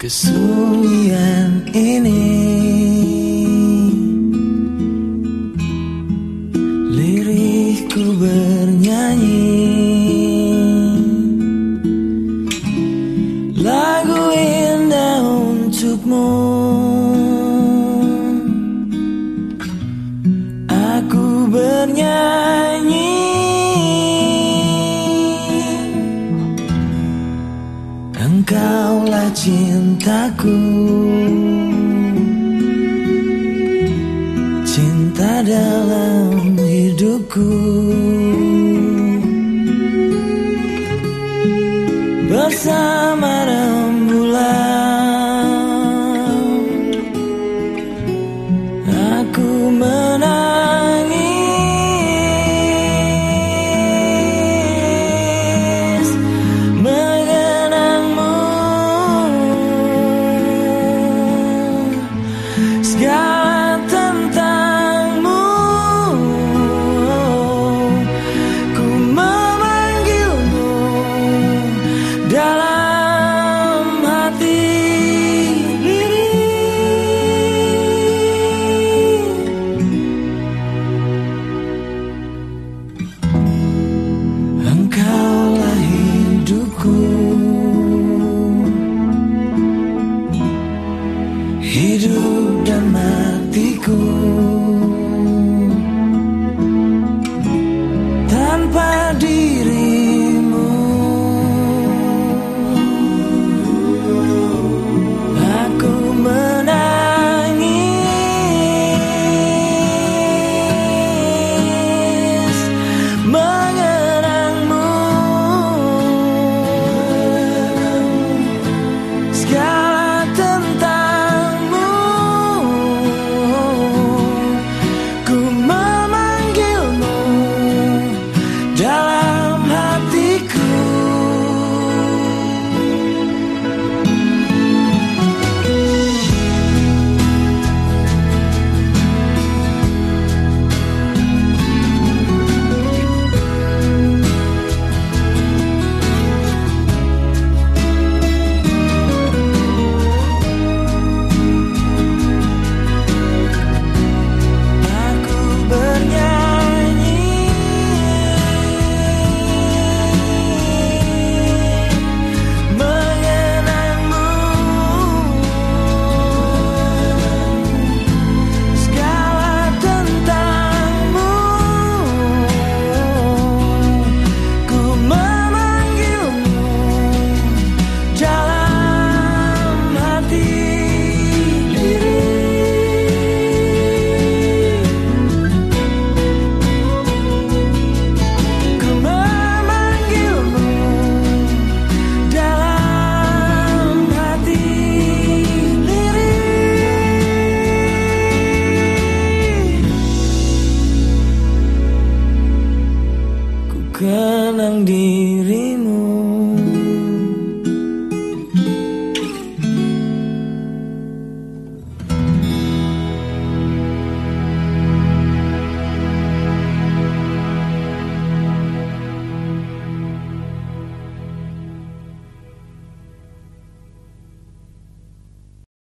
kesunyian ini Lirikku bernyanyi. Lagu indah untukmu. Aku bernyanyi Engkaulah cintaku. Cinta dalam hidupku. Bersama dengan hidup dan matiku. kenang dirimu